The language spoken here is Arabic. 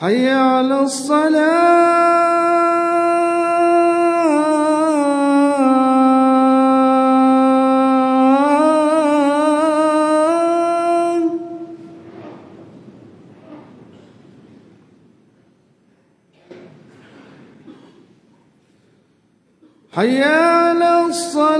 حي على الصلاة. حي على الصلاة.